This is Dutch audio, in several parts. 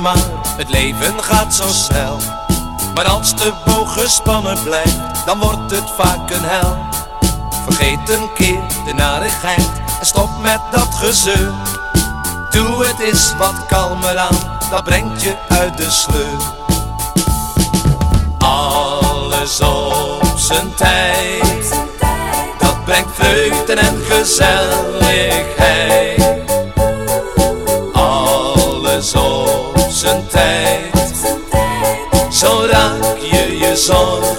maar, het leven gaat zo snel. Maar als de boog gespannen blijft, dan wordt het vaak een hel. Vergeet een keer de narigheid en stop met dat gezeur. Doe het eens wat kalmer aan, dat brengt je uit de sleur. Alles op zijn tijd, dat brengt vreugde en gezelligheid. Alles op zijn tijd, zo raak je je zorgen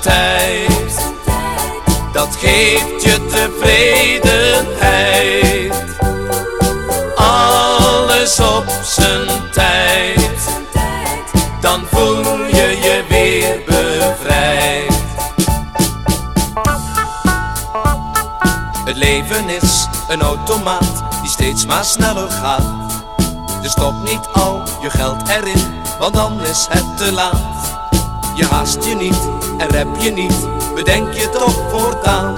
tijd, dat geeft je tevredenheid. Alles op zijn tijd, dan voel je je weer bevrijd. Het leven is een automaat die steeds maar sneller gaat. Dus stop niet al je geld erin, want dan is het te laat. Je haast je niet rep je niet, bedenk je toch voortaan.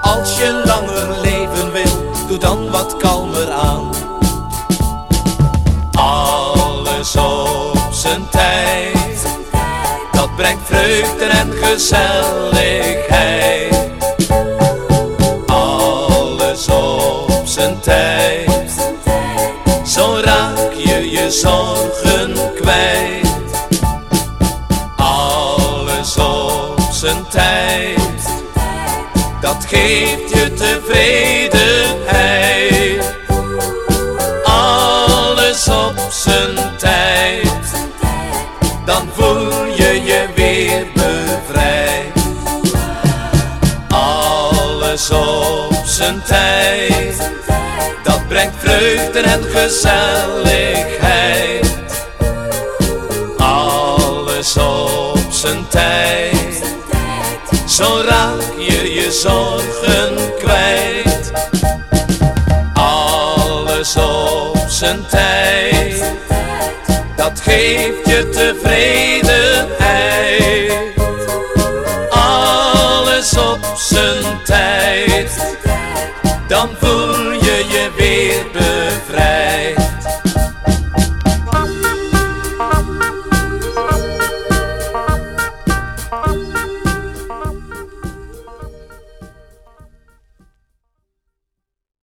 Als je langer leven wil, doe dan wat kalmer aan. Alles op zijn tijd, dat brengt vreugde en gezelligheid. Alles op zijn tijd, zo raak je je zorgen kwijt. Dat geeft je tevredenheid. Alles op zijn tijd, dan voel je je weer bevrijd. Alles op zijn tijd, dat brengt vreugde en gezelligheid. Alles op zijn tijd, zo raak je je zorgen kwijt. Alles op zijn tijd, dat geeft je tevredenheid. Alles op zijn tijd, dan voel